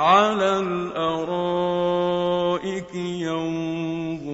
على الأرائك ينظر